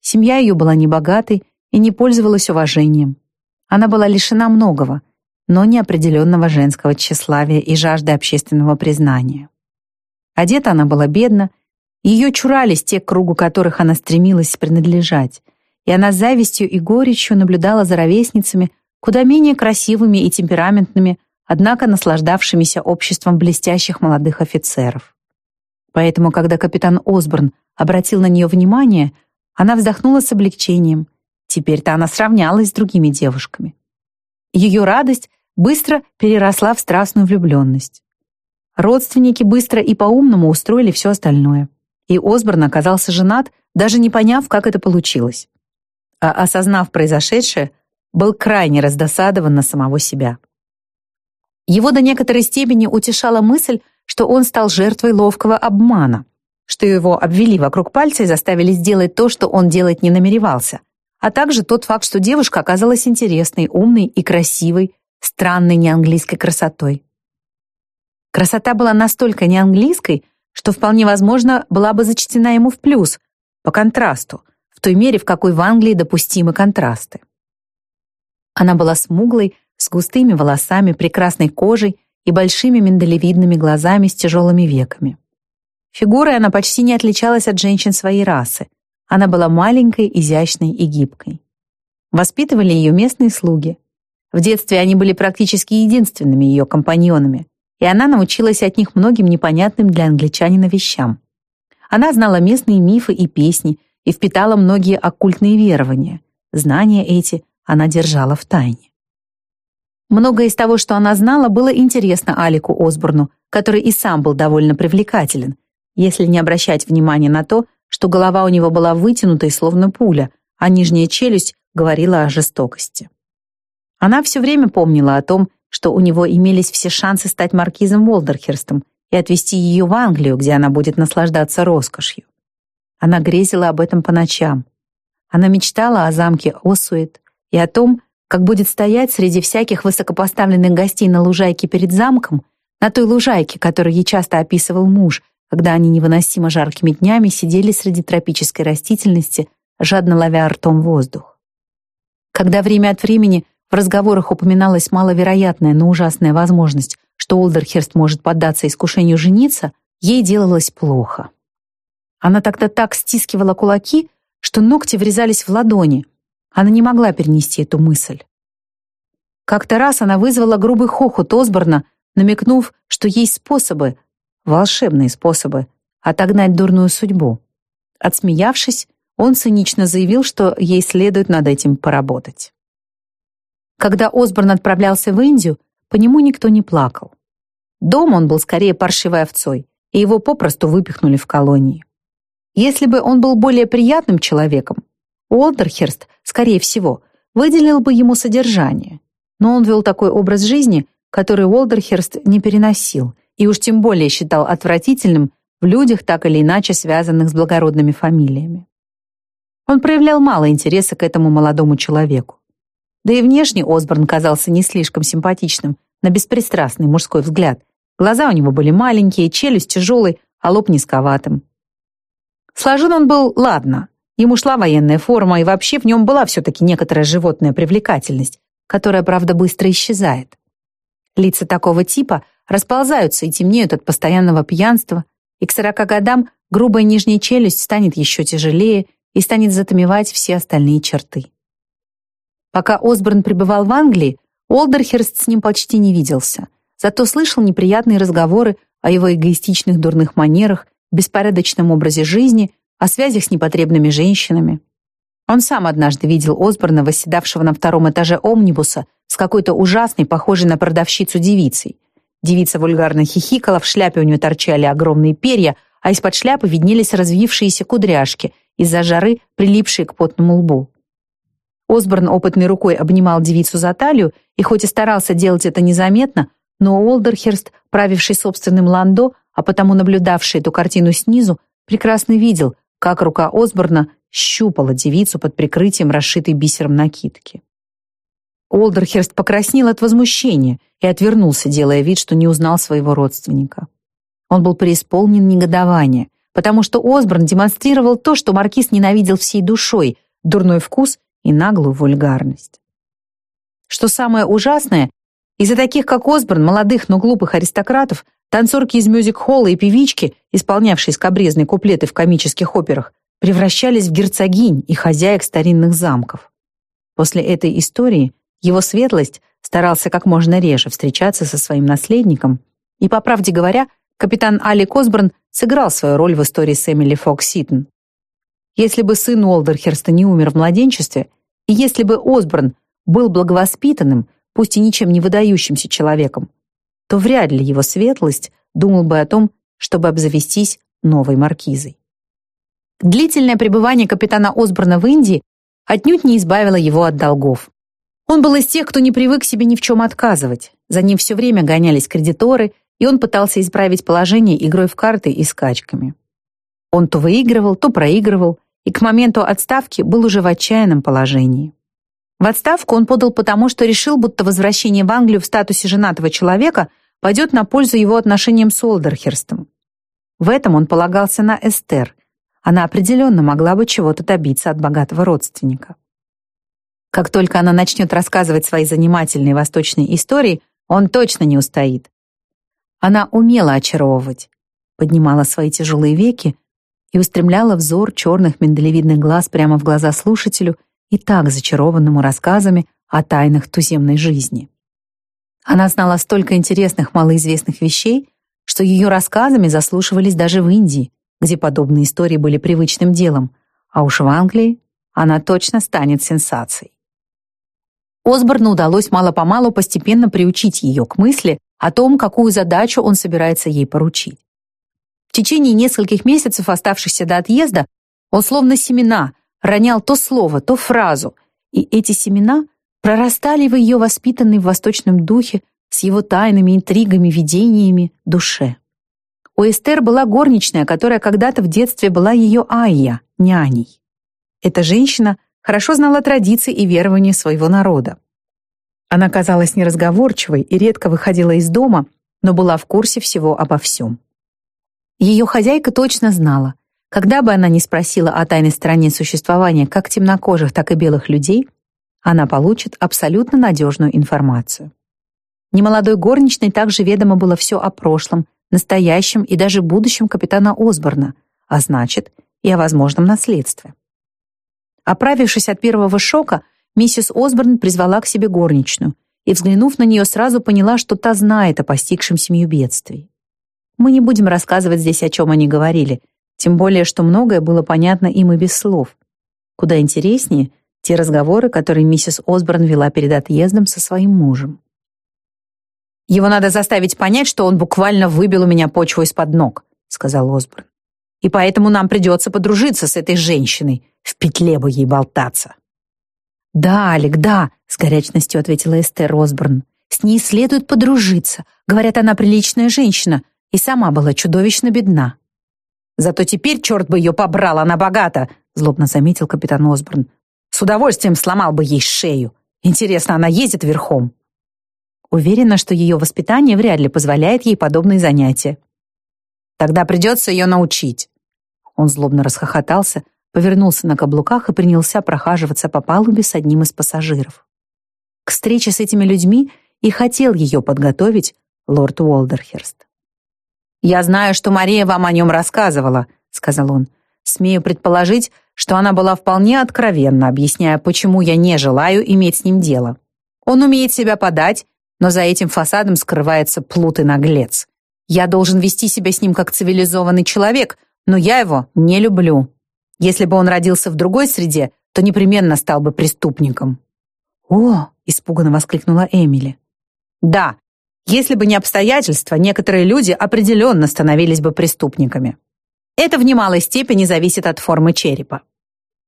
Семья ее была небогатой и не пользовалась уважением. Она была лишена многого, но неопределенного женского тщеславия и жажды общественного признания. Одета она была бедно, ее чурались те, к кругу которых она стремилась принадлежать, и она с завистью и горечью наблюдала за ровесницами, куда менее красивыми и темпераментными, однако наслаждавшимися обществом блестящих молодых офицеров. Поэтому, когда капитан Осборн обратил на нее внимание, она вздохнула с облегчением. Теперь-то она сравнялась с другими девушками. Ее радость быстро переросла в страстную влюбленность. Родственники быстро и по-умному устроили все остальное. И Осборн оказался женат, даже не поняв, как это получилось. А осознав произошедшее, был крайне раздосадован на самого себя. Его до некоторой степени утешала мысль, что он стал жертвой ловкого обмана, что его обвели вокруг пальца и заставили сделать то, что он делать не намеревался, а также тот факт, что девушка оказалась интересной, умной и красивой, странной неанглийской красотой. Красота была настолько неанглийской, что вполне возможно была бы зачтена ему в плюс, по контрасту, в той мере, в какой в Англии допустимы контрасты. Она была смуглой, с густыми волосами, прекрасной кожей и большими миндалевидными глазами с тяжелыми веками. Фигурой она почти не отличалась от женщин своей расы. Она была маленькой, изящной и гибкой. Воспитывали ее местные слуги. В детстве они были практически единственными ее компаньонами, и она научилась от них многим непонятным для англичанина вещам. Она знала местные мифы и песни и впитала многие оккультные верования. Знания эти она держала в тайне. Многое из того, что она знала, было интересно Алику Осборну, который и сам был довольно привлекателен, если не обращать внимания на то, что голова у него была вытянутой, словно пуля, а нижняя челюсть говорила о жестокости. Она все время помнила о том, что у него имелись все шансы стать маркизом Волдерхерстом и отвезти ее в Англию, где она будет наслаждаться роскошью. Она грезила об этом по ночам. Она мечтала о замке Осует и о том, как будет стоять среди всяких высокопоставленных гостей на лужайке перед замком, на той лужайке, которую ей часто описывал муж, когда они невыносимо жаркими днями сидели среди тропической растительности, жадно ловя ртом воздух. Когда время от времени в разговорах упоминалась маловероятная, но ужасная возможность, что Олдерхерст может поддаться искушению жениться, ей делалось плохо. Она тогда так стискивала кулаки, что ногти врезались в ладони. Она не могла перенести эту мысль. Как-то раз она вызвала грубый хохот Осборна, намекнув, что есть способы, волшебные способы, отогнать дурную судьбу. Отсмеявшись, он цинично заявил, что ей следует над этим поработать. Когда Осборн отправлялся в Индию, по нему никто не плакал. Дома он был скорее паршивой овцой, и его попросту выпихнули в колонии. Если бы он был более приятным человеком, Уолтерхерст, скорее всего, выделил бы ему содержание. Но он вел такой образ жизни, который Уолдерхерст не переносил и уж тем более считал отвратительным в людях, так или иначе связанных с благородными фамилиями. Он проявлял мало интереса к этому молодому человеку. Да и внешне Осборн казался не слишком симпатичным, на беспристрастный мужской взгляд. Глаза у него были маленькие, челюсть тяжелой, а лоб низковатым. Сложен он был, ладно. Ему шла военная форма, и вообще в нем была все-таки некоторая животная привлекательность, которая, правда, быстро исчезает. Лица такого типа расползаются и темнеют от постоянного пьянства, и к сорока годам грубая нижняя челюсть станет еще тяжелее и станет затмевать все остальные черты. Пока Осборн пребывал в Англии, Уолдерхерст с ним почти не виделся, зато слышал неприятные разговоры о его эгоистичных дурных манерах, беспорядочном образе жизни, о связях с непотребными женщинами. Он сам однажды видел Осборна, восседавшего на втором этаже омнибуса с какой-то ужасной, похожей на продавщицу девицей. Девица вульгарно хихикала, в шляпе у нее торчали огромные перья, а из-под шляпы виднелись развившиеся кудряшки, из-за жары прилипшие к потному лбу. Осборн опытной рукой обнимал девицу за талию, и хоть и старался делать это незаметно, но Уолдерхерст, правивший собственным ландо, а потому наблюдавший эту картину снизу, прекрасно видел, как рука Осборна щупала девицу под прикрытием расшитой бисером накидки. Уолдерхерст покраснел от возмущения и отвернулся, делая вид, что не узнал своего родственника. Он был преисполнен негодования, потому что Осборн демонстрировал то, что маркиз ненавидел всей душой, дурной вкус и наглую вульгарность. Что самое ужасное, из-за таких, как Осборн, молодых, но глупых аристократов, танцорки из мюзик-холла и певички, исполнявшие скобрезные куплеты в комических операх, превращались в герцогинь и хозяек старинных замков. После этой истории его светлость старался как можно реже встречаться со своим наследником, и, по правде говоря, капитан Алик Осборн сыграл свою роль в истории с Эмили Фокс. Если бы сын Уолдерхерста не умер в младенчестве, и если бы Осборн был благовоспитанным, пусть и ничем не выдающимся человеком, то вряд ли его светлость думал бы о том, чтобы обзавестись новой маркизой. Длительное пребывание капитана Осборна в Индии отнюдь не избавило его от долгов. Он был из тех, кто не привык себе ни в чем отказывать. За ним все время гонялись кредиторы, и он пытался исправить положение игрой в карты и скачками. Он то выигрывал, то проигрывал, и к моменту отставки был уже в отчаянном положении. В отставку он подал потому, что решил, будто возвращение в Англию в статусе женатого человека пойдет на пользу его отношениям с Олдерхерстом. В этом он полагался на Эстер. Она определенно могла бы чего-то добиться от богатого родственника. Как только она начнет рассказывать свои занимательные восточные истории, он точно не устоит. Она умела очаровывать, поднимала свои тяжелые веки и устремляла взор черных миндалевидных глаз прямо в глаза слушателю и так зачарованному рассказами о тайнах туземной жизни. Она знала столько интересных малоизвестных вещей, что ее рассказами заслушивались даже в Индии, где подобные истории были привычным делом, а уж в Англии она точно станет сенсацией. Осборну удалось мало-помалу постепенно приучить ее к мысли о том, какую задачу он собирается ей поручить. В течение нескольких месяцев, оставшихся до отъезда, Он словно семена ронял то слово, то фразу, и эти семена прорастали в ее воспитанной в восточном духе с его тайными интригами, видениями душе. У Эстер была горничная, которая когда-то в детстве была ее Айя, няней. Эта женщина хорошо знала традиции и верования своего народа. Она казалась неразговорчивой и редко выходила из дома, но была в курсе всего обо всем. Ее хозяйка точно знала, когда бы она ни спросила о тайной стороне существования как темнокожих, так и белых людей, она получит абсолютно надежную информацию. Немолодой горничной также ведомо было все о прошлом, настоящем и даже будущем капитана Осборна, а значит, и о возможном наследстве. Оправившись от первого шока, миссис Осборн призвала к себе горничную и, взглянув на нее, сразу поняла, что та знает о постигшем семью бедствий. Мы не будем рассказывать здесь, о чем они говорили, тем более, что многое было понятно им и без слов. Куда интереснее те разговоры, которые миссис Осборн вела перед отъездом со своим мужем. «Его надо заставить понять, что он буквально выбил у меня почву из-под ног», — сказал Осборн. «И поэтому нам придется подружиться с этой женщиной. В петле бы ей болтаться». «Да, Алик, да», — с горячностью ответила Эстер Осборн. «С ней следует подружиться. Говорят, она приличная женщина и сама была чудовищно бедна». «Зато теперь, черт бы ее побрал, она богата», — злобно заметил капитан Осборн. «С удовольствием сломал бы ей шею. Интересно, она ездит верхом?» Уверена, что ее воспитание вряд ли позволяет ей подобные занятия. Тогда придется ее научить. Он злобно расхохотался, повернулся на каблуках и принялся прохаживаться по палубе с одним из пассажиров. К встрече с этими людьми и хотел ее подготовить лорд Уолдерхерст. «Я знаю, что Мария вам о нем рассказывала», — сказал он. «Смею предположить, что она была вполне откровенна, объясняя, почему я не желаю иметь с ним дело. Он умеет себя подать но за этим фасадом скрывается плут и наглец. Я должен вести себя с ним как цивилизованный человек, но я его не люблю. Если бы он родился в другой среде, то непременно стал бы преступником». «О!» — испуганно воскликнула Эмили. «Да, если бы не обстоятельства, некоторые люди определенно становились бы преступниками. Это в немалой степени зависит от формы черепа».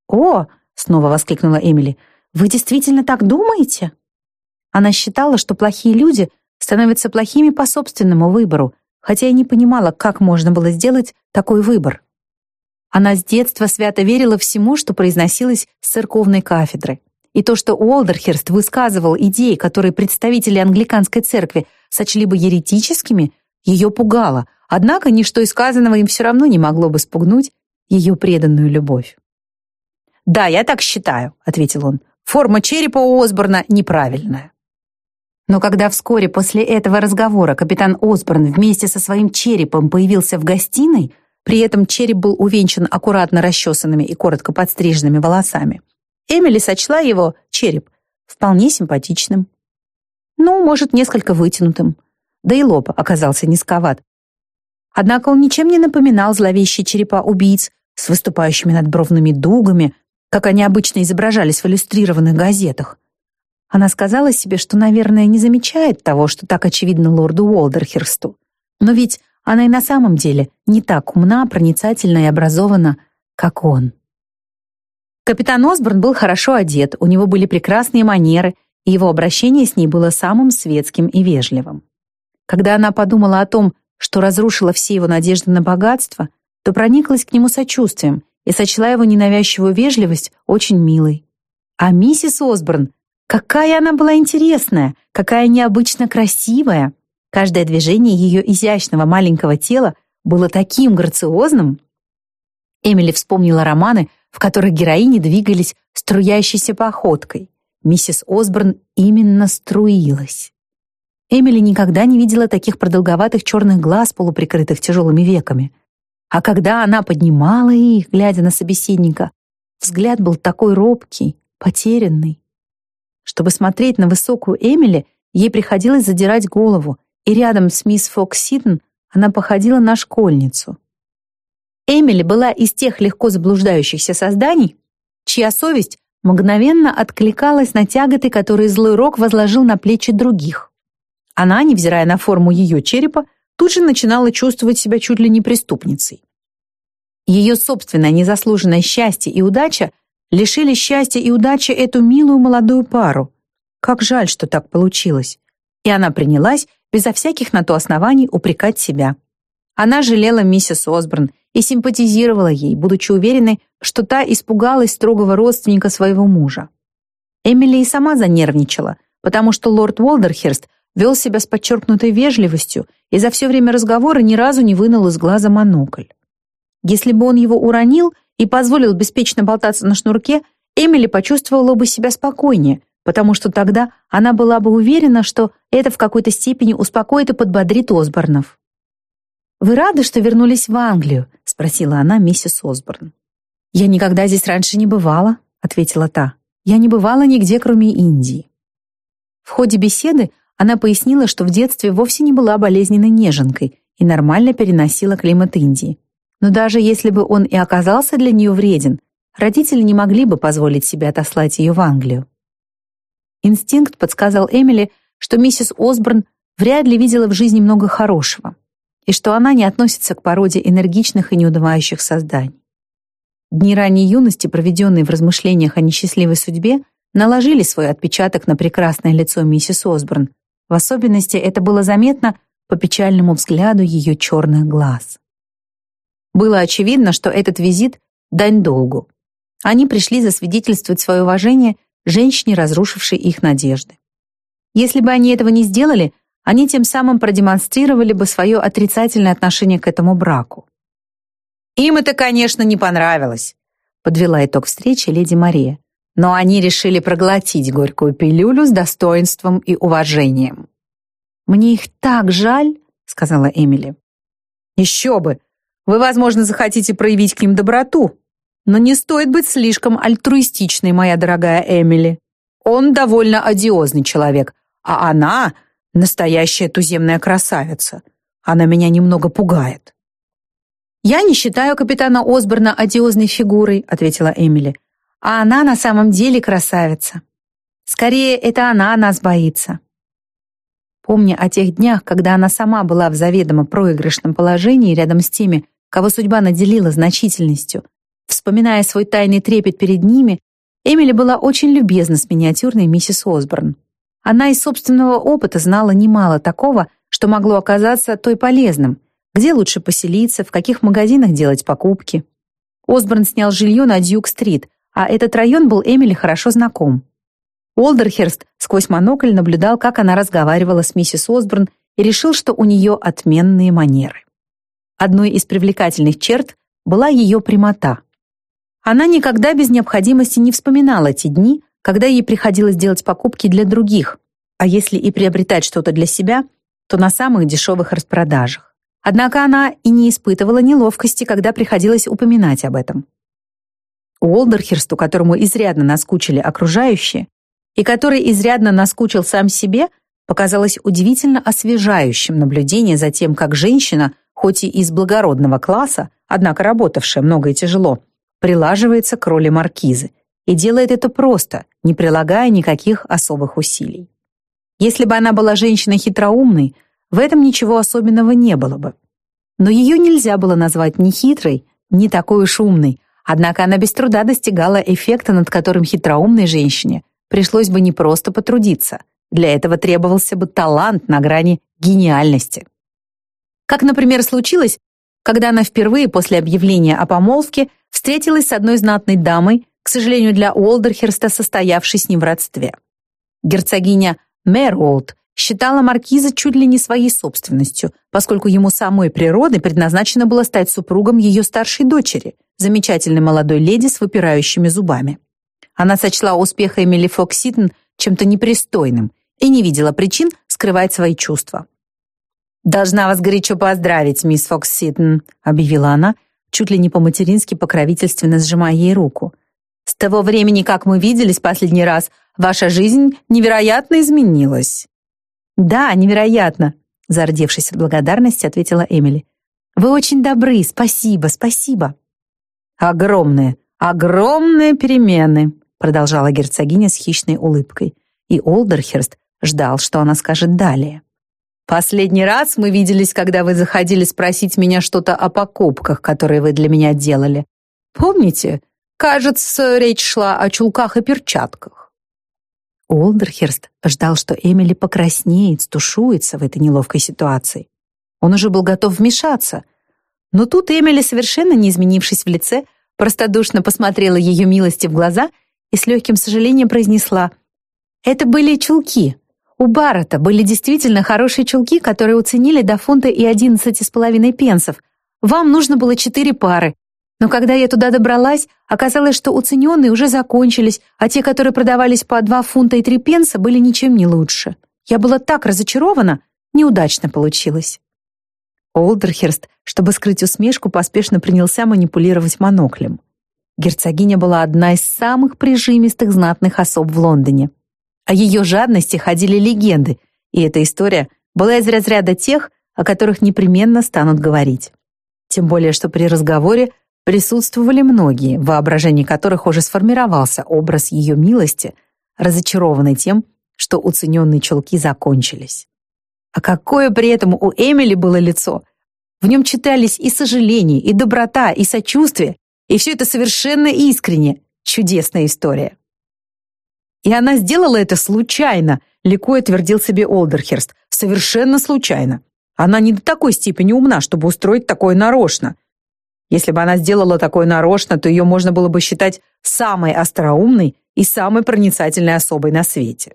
«О!» — снова воскликнула Эмили. «Вы действительно так думаете?» Она считала, что плохие люди становятся плохими по собственному выбору, хотя и не понимала, как можно было сделать такой выбор. Она с детства свято верила всему, что произносилось с церковной кафедры. И то, что Уолдерхерст высказывал идеи, которые представители англиканской церкви сочли бы еретическими, ее пугало, однако ничто из сказанного им все равно не могло бы спугнуть ее преданную любовь. «Да, я так считаю», — ответил он. «Форма черепа у Осборна неправильная». Но когда вскоре после этого разговора капитан Осборн вместе со своим черепом появился в гостиной, при этом череп был увенчан аккуратно расчесанными и коротко подстриженными волосами, Эмили сочла его, череп, вполне симпатичным. Ну, может, несколько вытянутым. Да и лоб оказался низковат. Однако он ничем не напоминал зловещие черепа убийц с выступающими надбровными дугами, как они обычно изображались в иллюстрированных газетах. Она сказала себе, что, наверное, не замечает того, что так очевидно лорду Уолдерхерсту. Но ведь она и на самом деле не так умна, проницательна и образована, как он. Капитан Осборн был хорошо одет, у него были прекрасные манеры, и его обращение с ней было самым светским и вежливым. Когда она подумала о том, что разрушила все его надежды на богатство, то прониклась к нему сочувствием и сочла его ненавязчивую вежливость очень милой. А миссис Осборн Какая она была интересная, какая необычно красивая. Каждое движение ее изящного маленького тела было таким грациозным. Эмили вспомнила романы, в которых героини двигались струящейся походкой. Миссис Осборн именно струилась. Эмили никогда не видела таких продолговатых черных глаз, полуприкрытых тяжелыми веками. А когда она поднимала их, глядя на собеседника, взгляд был такой робкий, потерянный. Чтобы смотреть на высокую Эмили, ей приходилось задирать голову, и рядом с мисс Фокс она походила на школьницу. Эмили была из тех легко заблуждающихся созданий, чья совесть мгновенно откликалась на тяготы, которые злой рок возложил на плечи других. Она, невзирая на форму ее черепа, тут же начинала чувствовать себя чуть ли не преступницей. Ее собственное незаслуженное счастье и удача лишили счастья и удачи эту милую молодую пару. Как жаль, что так получилось. И она принялась, безо всяких на то оснований, упрекать себя. Она жалела миссис Осборн и симпатизировала ей, будучи уверенной, что та испугалась строгого родственника своего мужа. Эмили и сама занервничала, потому что лорд Уолдерхерст вел себя с подчеркнутой вежливостью и за все время разговора ни разу не вынул из глаза монокль. Если бы он его уронил и позволил беспечно болтаться на шнурке, Эмили почувствовала бы себя спокойнее, потому что тогда она была бы уверена, что это в какой-то степени успокоит и подбодрит Осборнов. «Вы рады, что вернулись в Англию?» — спросила она миссис Осборн. «Я никогда здесь раньше не бывала», — ответила та. «Я не бывала нигде, кроме Индии». В ходе беседы она пояснила, что в детстве вовсе не была болезненной неженкой и нормально переносила климат Индии. Но даже если бы он и оказался для нее вреден, родители не могли бы позволить себе отослать ее в Англию. Инстинкт подсказал Эмили, что миссис Осборн вряд ли видела в жизни много хорошего и что она не относится к породе энергичных и неудавающих созданий. Дни ранней юности, проведенные в размышлениях о несчастливой судьбе, наложили свой отпечаток на прекрасное лицо миссис Осборн. В особенности это было заметно по печальному взгляду ее черных глаз. Было очевидно, что этот визит — дань долгу. Они пришли засвидетельствовать свое уважение женщине, разрушившей их надежды. Если бы они этого не сделали, они тем самым продемонстрировали бы свое отрицательное отношение к этому браку. «Им это, конечно, не понравилось», — подвела итог встречи леди Мария. «Но они решили проглотить горькую пилюлю с достоинством и уважением». «Мне их так жаль», — сказала Эмили. «Еще бы! Вы, возможно, захотите проявить к ним доброту, но не стоит быть слишком альтруистичной, моя дорогая Эмили. Он довольно одиозный человек, а она Настоящая туземная красавица. Она меня немного пугает. «Я не считаю капитана Осборна одиозной фигурой», — ответила Эмили. «А она на самом деле красавица. Скорее, это она нас боится». Помня о тех днях, когда она сама была в заведомо проигрышном положении рядом с теми, кого судьба наделила значительностью, вспоминая свой тайный трепет перед ними, Эмили была очень любезна с миниатюрной миссис Осборн. Она из собственного опыта знала немало такого, что могло оказаться той полезным, где лучше поселиться, в каких магазинах делать покупки. Осборн снял жилье на Дьюк-стрит, а этот район был Эмили хорошо знаком. Уолдерхерст сквозь монокль наблюдал, как она разговаривала с миссис Осборн и решил, что у нее отменные манеры. Одной из привлекательных черт была ее прямота. Она никогда без необходимости не вспоминала те дни, когда ей приходилось делать покупки для других, а если и приобретать что-то для себя, то на самых дешевых распродажах. Однако она и не испытывала неловкости, когда приходилось упоминать об этом. Уолдерхерсту, которому изрядно наскучили окружающие, и который изрядно наскучил сам себе, показалось удивительно освежающим наблюдение за тем, как женщина, хоть и из благородного класса, однако работавшая много и тяжело, прилаживается к роли маркизы, и делает это просто, не прилагая никаких особых усилий. Если бы она была женщиной хитроумной, в этом ничего особенного не было бы. Но ее нельзя было назвать ни хитрой, ни такой уж умной, однако она без труда достигала эффекта, над которым хитроумной женщине пришлось бы не просто потрудиться. Для этого требовался бы талант на грани гениальности. Как, например, случилось, когда она впервые после объявления о помолвке встретилась с одной знатной дамой, к сожалению для Уолдерхерста, состоявший с ним в родстве. Герцогиня Мэролд считала маркиза чуть ли не своей собственностью, поскольку ему самой природой предназначено было стать супругом ее старшей дочери, замечательной молодой леди с выпирающими зубами. Она сочла успех Эмили Фокситон чем-то непристойным и не видела причин скрывать свои чувства. «Должна вас горячо поздравить, мисс Фокситон», объявила она, чуть ли не по-матерински покровительственно сжимая ей руку – с того времени, как мы виделись последний раз, ваша жизнь невероятно изменилась». «Да, невероятно», — зардевшись от благодарности, ответила Эмили. «Вы очень добры, спасибо, спасибо». «Огромные, огромные перемены», — продолжала герцогиня с хищной улыбкой. И Олдерхерст ждал, что она скажет далее. Последний раз мы виделись, когда вы заходили спросить меня что-то о покупках, которые вы для меня делали. Помните? Кажется, речь шла о чулках и перчатках. Олдерхерст ждал, что Эмили покраснеет, стушуется в этой неловкой ситуации. Он уже был готов вмешаться. Но тут Эмили, совершенно не изменившись в лице, простодушно посмотрела ее милости в глаза и с легким сожалением произнесла «Это были чулки, у Баррета были действительно хорошие чулки, которые уценили до фунта и одиннадцати с половиной пенсов. Вам нужно было четыре пары. Но когда я туда добралась, оказалось, что уцененные уже закончились, а те, которые продавались по два фунта и три пенса, были ничем не лучше. Я была так разочарована, неудачно получилось. Олдерхерст, чтобы скрыть усмешку, поспешно принялся манипулировать моноклем. Герцогиня была одна из самых прижимистых знатных особ в Лондоне. О ее жадности ходили легенды, и эта история была из разряда тех, о которых непременно станут говорить. Тем более, что при разговоре присутствовали многие, в воображении которых уже сформировался образ ее милости, разочарованный тем, что уцененные чулки закончились. А какое при этом у Эмили было лицо! В нем читались и сожаление, и доброта, и сочувствие, и все это совершенно искренне. Чудесная история. И она сделала это случайно, ликуя твердил себе Олдерхерст. Совершенно случайно. Она не до такой степени умна, чтобы устроить такое нарочно. Если бы она сделала такое нарочно, то ее можно было бы считать самой остроумной и самой проницательной особой на свете.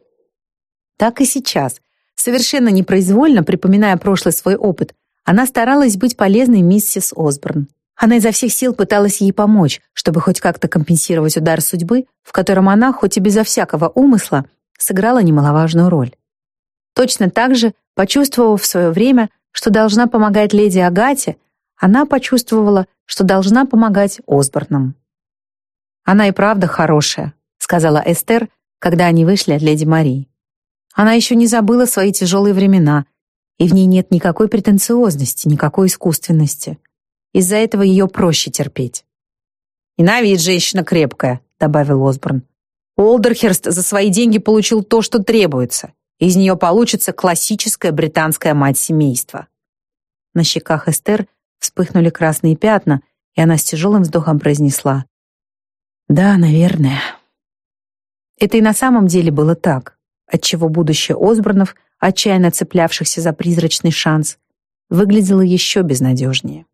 Так и сейчас, совершенно непроизвольно припоминая прошлый свой опыт, она старалась быть полезной миссис Осборн. Она изо всех сил пыталась ей помочь, чтобы хоть как-то компенсировать удар судьбы, в котором она, хоть и безо всякого умысла, сыграла немаловажную роль. Точно так же, почувствовав в свое время, что должна помогать леди Агате, она почувствовала, что должна помогать Осборнам. «Она и правда хорошая», — сказала Эстер, когда они вышли от леди Марии. «Она еще не забыла свои тяжелые времена, и в ней нет никакой претенциозности, никакой искусственности. Из-за этого ее проще терпеть. «И на вид женщина крепкая», — добавил Осборн. «Олдерхерст за свои деньги получил то, что требуется. Из нее получится классическая британская мать семейства». На щеках Эстер вспыхнули красные пятна, и она с тяжелым вздохом произнесла. «Да, наверное». Это и на самом деле было так, отчего будущее Осборнов, отчаянно цеплявшихся за призрачный шанс, выглядело еще безнадежнее.